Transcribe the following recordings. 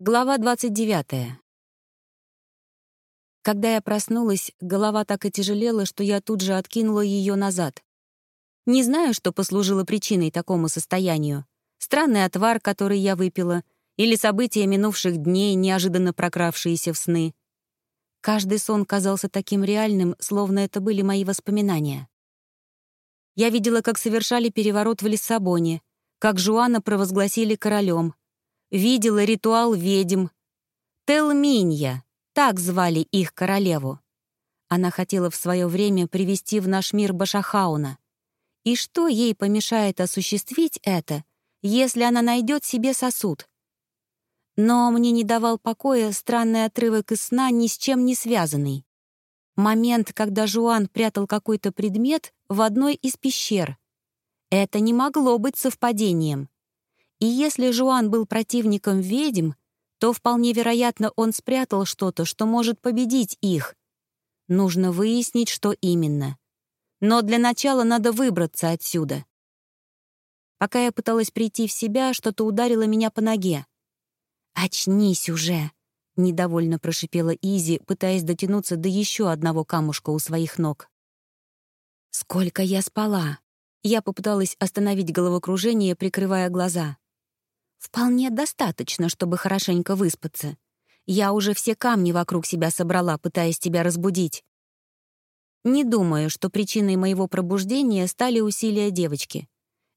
Глава 29. Когда я проснулась, голова так и тяжелела, что я тут же откинула ее назад. Не знаю, что послужило причиной такому состоянию. Странный отвар, который я выпила, или события минувших дней, неожиданно прокравшиеся в сны. Каждый сон казался таким реальным, словно это были мои воспоминания. Я видела, как совершали переворот в Лиссабоне, как Жуана провозгласили королем, видела ритуал ведьм. Телминья, так звали их королеву. Она хотела в свое время привести в наш мир Башахауна. И что ей помешает осуществить это, если она найдет себе сосуд? Но мне не давал покоя странный отрывок из сна, ни с чем не связанный. Момент, когда Жуан прятал какой-то предмет в одной из пещер. Это не могло быть совпадением. И если Жуан был противником ведьм, то вполне вероятно он спрятал что-то, что может победить их. Нужно выяснить, что именно. Но для начала надо выбраться отсюда. Пока я пыталась прийти в себя, что-то ударило меня по ноге. «Очнись уже!» — недовольно прошипела Изи, пытаясь дотянуться до еще одного камушка у своих ног. «Сколько я спала!» Я попыталась остановить головокружение, прикрывая глаза. Вполне достаточно, чтобы хорошенько выспаться. Я уже все камни вокруг себя собрала, пытаясь тебя разбудить. Не думаю, что причиной моего пробуждения стали усилия девочки.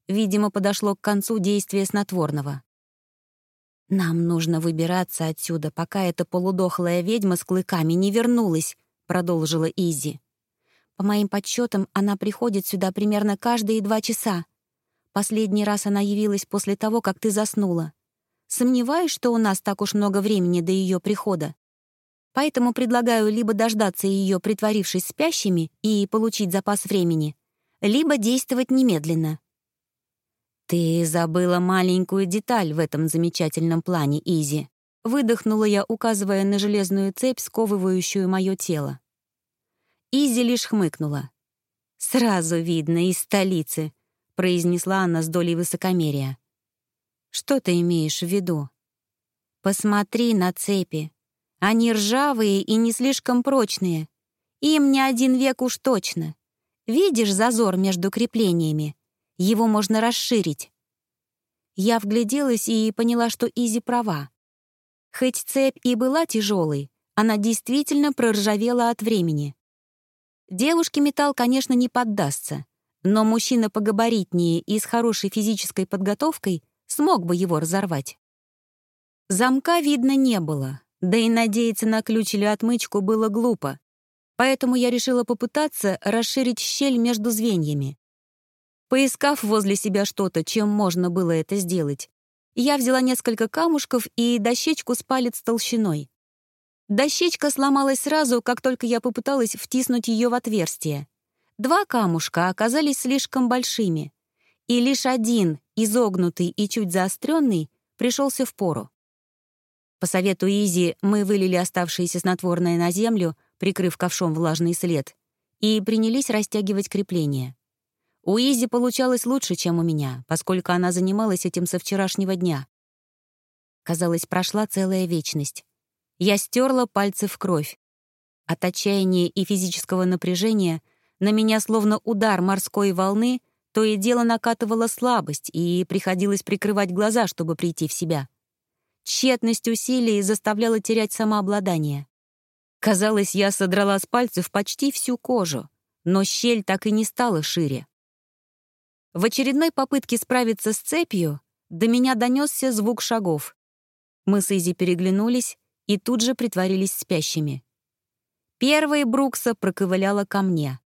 Видимо, подошло к концу действие снотворного. «Нам нужно выбираться отсюда, пока эта полудохлая ведьма с клыками не вернулась», — продолжила Изи. «По моим подсчетам, она приходит сюда примерно каждые два часа. Последний раз она явилась после того, как ты заснула. Сомневаюсь, что у нас так уж много времени до ее прихода. Поэтому предлагаю либо дождаться ее, притворившись спящими, и получить запас времени, либо действовать немедленно. «Ты забыла маленькую деталь в этом замечательном плане, Изи», — выдохнула я, указывая на железную цепь, сковывающую мое тело. Изи лишь хмыкнула. «Сразу видно, из столицы. — произнесла она с долей высокомерия. «Что ты имеешь в виду?» «Посмотри на цепи. Они ржавые и не слишком прочные. Им не один век уж точно. Видишь зазор между креплениями? Его можно расширить». Я вгляделась и поняла, что Изи права. Хоть цепь и была тяжелой, она действительно проржавела от времени. Девушке металл, конечно, не поддастся, но мужчина погабаритнее и с хорошей физической подготовкой смог бы его разорвать. Замка видно не было, да и надеяться на ключ или отмычку было глупо, поэтому я решила попытаться расширить щель между звеньями. Поискав возле себя что-то, чем можно было это сделать, я взяла несколько камушков и дощечку с палец толщиной. Дощечка сломалась сразу, как только я попыталась втиснуть ее в отверстие. Два камушка оказались слишком большими, и лишь один, изогнутый и чуть заостренный, пришелся в пору. По совету Изи мы вылили оставшееся снотворное на землю, прикрыв ковшом влажный след, и принялись растягивать крепление. У Изи получалось лучше, чем у меня, поскольку она занималась этим со вчерашнего дня. Казалось, прошла целая вечность. Я стерла пальцы в кровь. От отчаяния и физического напряжения на меня словно удар морской волны, то и дело накатывала слабость, и приходилось прикрывать глаза, чтобы прийти в себя. Тщетность усилий заставляла терять самообладание. Казалось, я содрала с пальцев почти всю кожу, но щель так и не стала шире. В очередной попытке справиться с цепью до меня донесся звук шагов. Мы с Изи переглянулись и тут же притворились спящими. Первая Брукса проковыляла ко мне.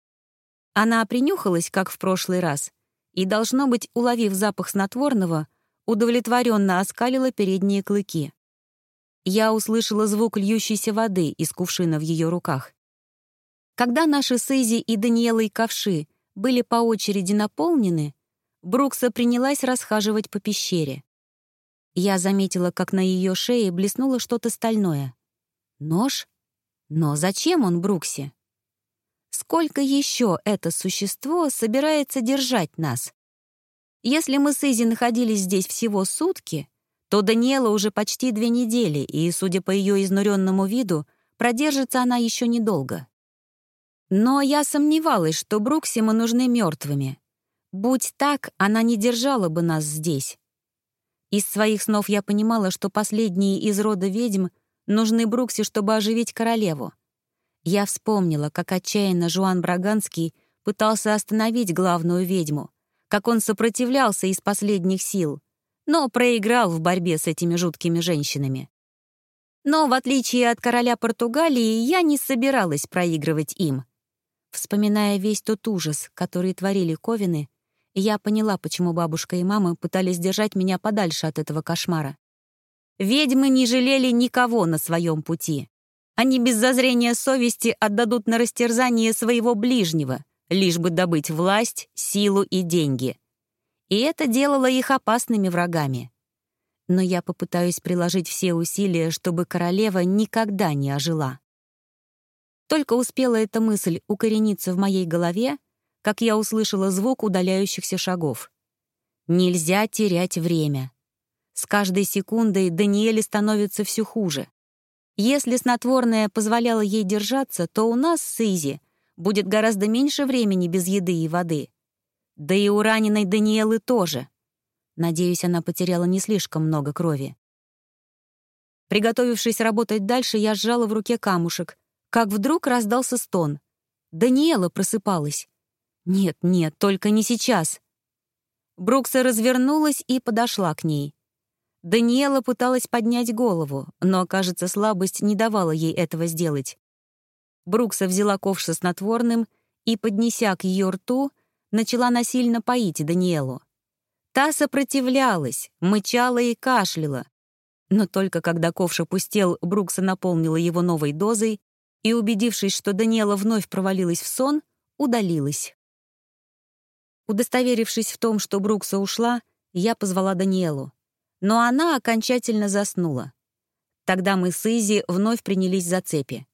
Она принюхалась, как в прошлый раз, и, должно быть, уловив запах снотворного, удовлетворенно оскалила передние клыки. Я услышала звук льющейся воды из кувшина в ее руках. Когда наши Сейзи и Даниэлой ковши были по очереди наполнены, Брукса принялась расхаживать по пещере. Я заметила, как на ее шее блеснуло что-то стальное. Нож? Но зачем он Бруксе? Сколько еще это существо собирается держать нас? Если мы с Изи находились здесь всего сутки, то Даниэла уже почти две недели, и, судя по ее изнуренному виду, продержится она еще недолго. Но я сомневалась, что Брукси мы нужны мертвыми. Будь так, она не держала бы нас здесь. Из своих снов я понимала, что последние из рода ведьм нужны Брукси, чтобы оживить королеву. Я вспомнила, как отчаянно Жуан Браганский пытался остановить главную ведьму, как он сопротивлялся из последних сил, но проиграл в борьбе с этими жуткими женщинами. Но, в отличие от короля Португалии, я не собиралась проигрывать им. Вспоминая весь тот ужас, который творили Ковины, я поняла, почему бабушка и мама пытались держать меня подальше от этого кошмара. Ведьмы не жалели никого на своем пути. Они без зазрения совести отдадут на растерзание своего ближнего, лишь бы добыть власть, силу и деньги. И это делало их опасными врагами. Но я попытаюсь приложить все усилия, чтобы королева никогда не ожила. Только успела эта мысль укорениться в моей голове, как я услышала звук удаляющихся шагов. Нельзя терять время. С каждой секундой Даниэле становится все хуже. Если снотворное позволяло ей держаться, то у нас с Изи будет гораздо меньше времени без еды и воды. Да и у раненой Даниэлы тоже. Надеюсь, она потеряла не слишком много крови. Приготовившись работать дальше, я сжала в руке камушек, как вдруг раздался стон. Даниэла просыпалась. Нет, нет, только не сейчас. Брукса развернулась и подошла к ней. Даниэла пыталась поднять голову, но, кажется, слабость не давала ей этого сделать. Брукса взяла ковш со снотворным и, поднеся к ее рту, начала насильно поить Даниэлу. Та сопротивлялась, мычала и кашляла. Но только когда ковш опустел, Брукса наполнила его новой дозой и, убедившись, что Даниэла вновь провалилась в сон, удалилась. Удостоверившись в том, что Брукса ушла, я позвала Даниэлу. Но она окончательно заснула. Тогда мы с Изи вновь принялись за цепи.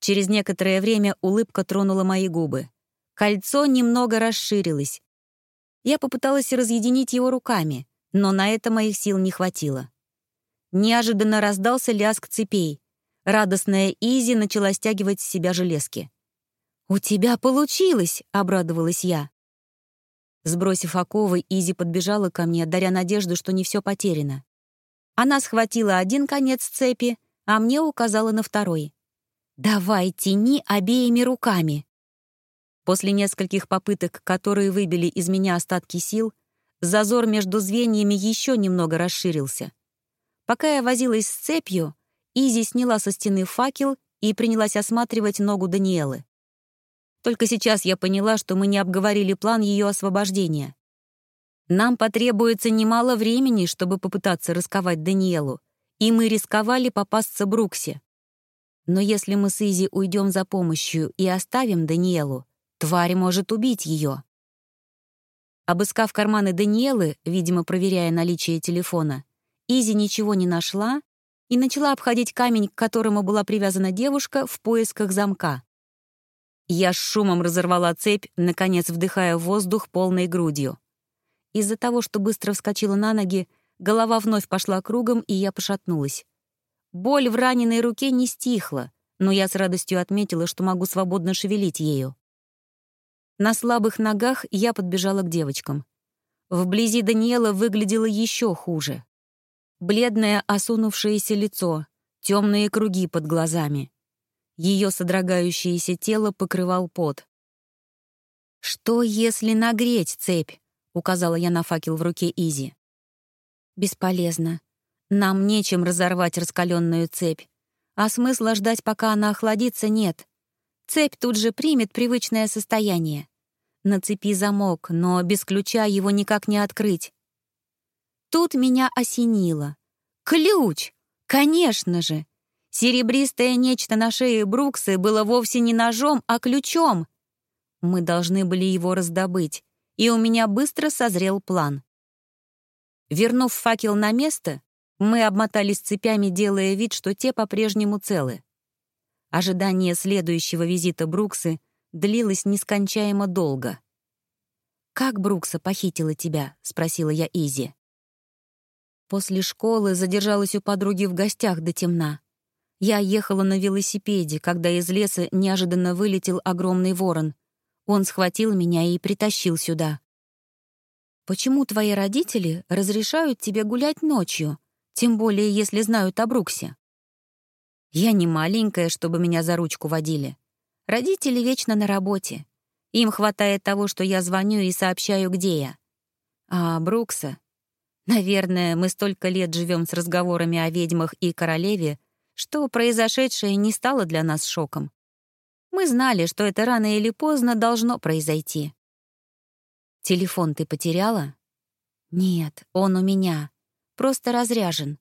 Через некоторое время улыбка тронула мои губы. Кольцо немного расширилось. Я попыталась разъединить его руками, но на это моих сил не хватило. Неожиданно раздался лязг цепей. Радостная Изи начала стягивать с себя железки. «У тебя получилось!» — обрадовалась я. Сбросив оковы, Изи подбежала ко мне, даря надежду, что не все потеряно. Она схватила один конец цепи, а мне указала на второй. «Давай, тяни обеими руками». После нескольких попыток, которые выбили из меня остатки сил, зазор между звеньями еще немного расширился. Пока я возилась с цепью, Изи сняла со стены факел и принялась осматривать ногу Даниэлы. Только сейчас я поняла, что мы не обговорили план ее освобождения. Нам потребуется немало времени, чтобы попытаться расковать Даниэлу, и мы рисковали попасться Бруксе. Но если мы с Изи уйдем за помощью и оставим Даниэлу, тварь может убить ее. Обыскав карманы Даниэлы, видимо, проверяя наличие телефона, Изи ничего не нашла и начала обходить камень, к которому была привязана девушка, в поисках замка. Я с шумом разорвала цепь, наконец вдыхая воздух полной грудью. Из-за того, что быстро вскочила на ноги, голова вновь пошла кругом, и я пошатнулась. Боль в раненой руке не стихла, но я с радостью отметила, что могу свободно шевелить ею. На слабых ногах я подбежала к девочкам. Вблизи Даниэла выглядело еще хуже. Бледное осунувшееся лицо, темные круги под глазами. Ее содрогающееся тело покрывал пот. «Что, если нагреть цепь?» — указала я на факел в руке Изи. «Бесполезно. Нам нечем разорвать раскаленную цепь. А смысла ждать, пока она охладится, нет. Цепь тут же примет привычное состояние. На цепи замок, но без ключа его никак не открыть. Тут меня осенило. Ключ! Конечно же! Серебристое нечто на шее Бруксы было вовсе не ножом, а ключом. Мы должны были его раздобыть, и у меня быстро созрел план. Вернув факел на место, мы обмотались цепями, делая вид, что те по-прежнему целы. Ожидание следующего визита Бруксы длилось нескончаемо долго. «Как Брукса похитила тебя?» — спросила я Изи. После школы задержалась у подруги в гостях до темна. Я ехала на велосипеде, когда из леса неожиданно вылетел огромный ворон. Он схватил меня и притащил сюда. «Почему твои родители разрешают тебе гулять ночью, тем более если знают о Бруксе?» «Я не маленькая, чтобы меня за ручку водили. Родители вечно на работе. Им хватает того, что я звоню и сообщаю, где я. А Брукса... Наверное, мы столько лет живем с разговорами о ведьмах и королеве, что произошедшее не стало для нас шоком. Мы знали, что это рано или поздно должно произойти. «Телефон ты потеряла?» «Нет, он у меня. Просто разряжен».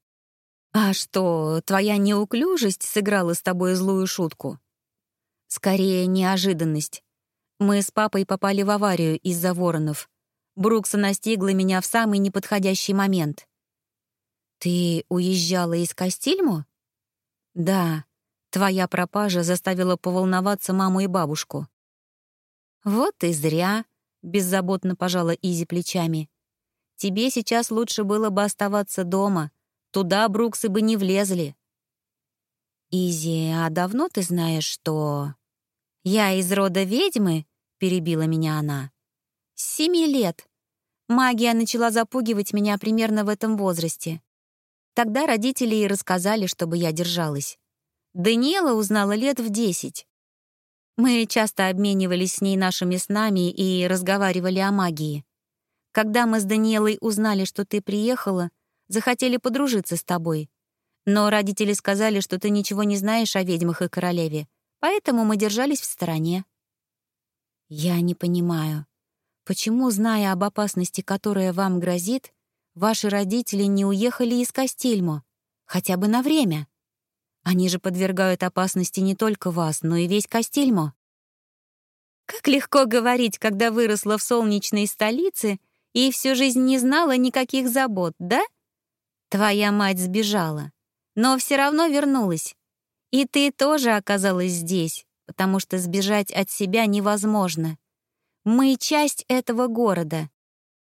«А что, твоя неуклюжесть сыграла с тобой злую шутку?» «Скорее, неожиданность. Мы с папой попали в аварию из-за воронов. Брукса настигла меня в самый неподходящий момент. «Ты уезжала из Кастильму?» «Да. Твоя пропажа заставила поволноваться маму и бабушку». «Вот и зря», — беззаботно пожала Изи плечами. «Тебе сейчас лучше было бы оставаться дома. Туда Бруксы бы не влезли». «Изи, а давно ты знаешь, что...» «Я из рода ведьмы?» — перебила меня она. «С семи лет. Магия начала запугивать меня примерно в этом возрасте. Тогда родители и рассказали, чтобы я держалась. Даниэла узнала лет в десять. Мы часто обменивались с ней нашими снами и разговаривали о магии. Когда мы с Даниэлой узнали, что ты приехала, захотели подружиться с тобой. Но родители сказали, что ты ничего не знаешь о ведьмах и королеве, поэтому мы держались в стороне. Я не понимаю, почему, зная об опасности, которая вам грозит, ваши родители не уехали из Кастильмо, хотя бы на время? Они же подвергают опасности не только вас, но и весь Кастильмо. Как легко говорить, когда выросла в солнечной столице и всю жизнь не знала никаких забот, да? Твоя мать сбежала, но все равно вернулась. И ты тоже оказалась здесь, потому что сбежать от себя невозможно. Мы — часть этого города.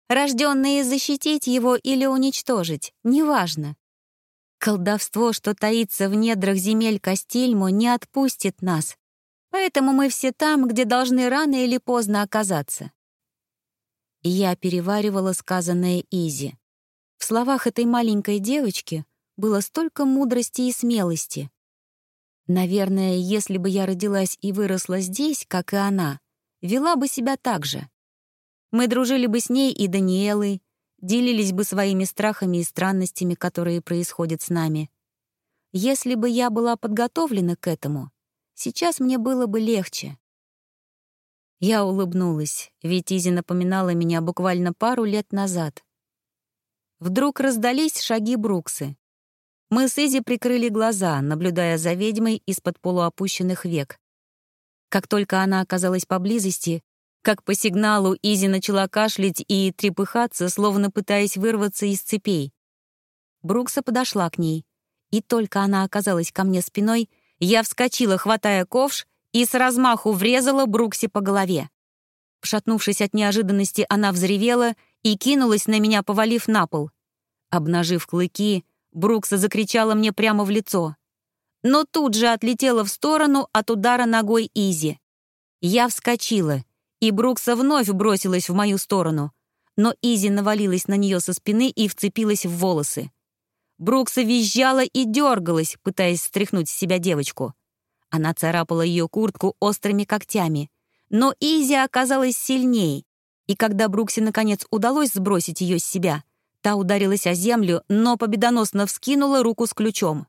Рожденные защитить его или уничтожить, неважно. Колдовство, что таится в недрах земель Кастильмо, не отпустит нас. Поэтому мы все там, где должны рано или поздно оказаться. я переваривала сказанное Изи. В словах этой маленькой девочки было столько мудрости и смелости. Наверное, если бы я родилась и выросла здесь, как и она, вела бы себя так же. Мы дружили бы с ней и Даниэлой, делились бы своими страхами и странностями, которые происходят с нами. Если бы я была подготовлена к этому, сейчас мне было бы легче. Я улыбнулась, ведь Изи напоминала меня буквально пару лет назад. Вдруг раздались шаги Бруксы. Мы с Изи прикрыли глаза, наблюдая за ведьмой из-под полуопущенных век. Как только она оказалась поблизости, как по сигналу Изи начала кашлять и трепыхаться, словно пытаясь вырваться из цепей. Брукса подошла к ней, и только она оказалась ко мне спиной, я вскочила, хватая ковш, и с размаху врезала Бруксе по голове. Пшатнувшись от неожиданности, она взревела и кинулась на меня, повалив на пол. Обнажив клыки, Брукса закричала мне прямо в лицо. Но тут же отлетела в сторону от удара ногой Изи. Я вскочила, и Брукса вновь бросилась в мою сторону. Но Изи навалилась на нее со спины и вцепилась в волосы. Брукса визжала и дергалась, пытаясь стряхнуть с себя девочку. Она царапала ее куртку острыми когтями. Но Изи оказалась сильней, и когда Бруксе наконец удалось сбросить ее с себя — Та ударилась о землю, но победоносно вскинула руку с ключом.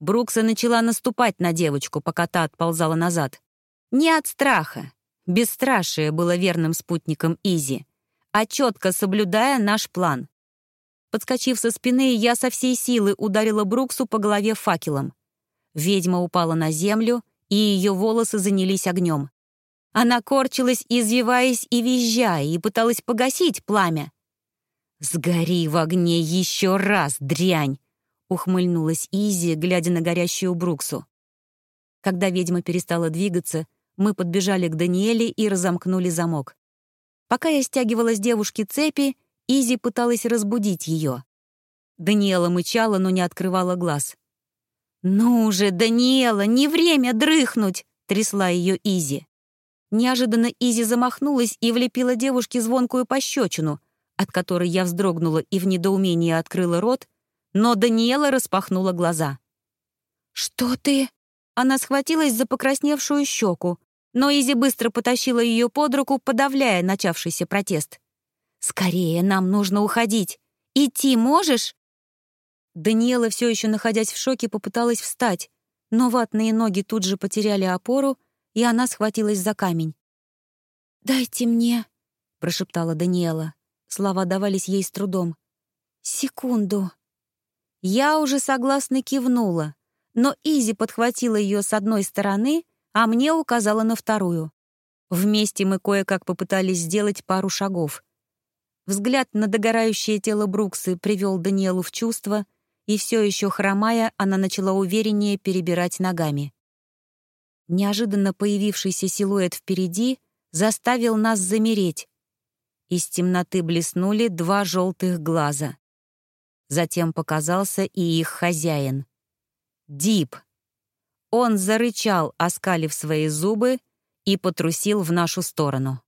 Брукса начала наступать на девочку, пока та отползала назад. Не от страха. Бесстрашие было верным спутником Изи, а четко соблюдая наш план. Подскочив со спины, я со всей силы ударила Бруксу по голове факелом. Ведьма упала на землю, и ее волосы занялись огнем. Она корчилась, извиваясь и визжая, и пыталась погасить пламя. «Сгори в огне еще раз, дрянь!» — ухмыльнулась Изи, глядя на горящую Бруксу. Когда ведьма перестала двигаться, мы подбежали к Даниэле и разомкнули замок. Пока я стягивала с девушки цепи, Изи пыталась разбудить ее. Даниэла мычала, но не открывала глаз. «Ну же, Даниэла, не время дрыхнуть!» — трясла ее Изи. Неожиданно Изи замахнулась и влепила девушке звонкую пощечину, от которой я вздрогнула и в недоумении открыла рот, но Даниэла распахнула глаза. «Что ты?» Она схватилась за покрасневшую щеку, но Изи быстро потащила ее под руку, подавляя начавшийся протест. «Скорее, нам нужно уходить. Идти можешь?» Даниэла, все еще находясь в шоке, попыталась встать, но ватные ноги тут же потеряли опору, и она схватилась за камень. «Дайте мне», — прошептала Даниэла. Слова давались ей с трудом. «Секунду». Я уже согласно кивнула, но Изи подхватила ее с одной стороны, а мне указала на вторую. Вместе мы кое-как попытались сделать пару шагов. Взгляд на догорающее тело Бруксы привел Даниэлу в чувство, и все еще хромая, она начала увереннее перебирать ногами. Неожиданно появившийся силуэт впереди заставил нас замереть. Из темноты блеснули два желтых глаза. Затем показался и их хозяин. Дип. Он зарычал, оскалив свои зубы, и потрусил в нашу сторону.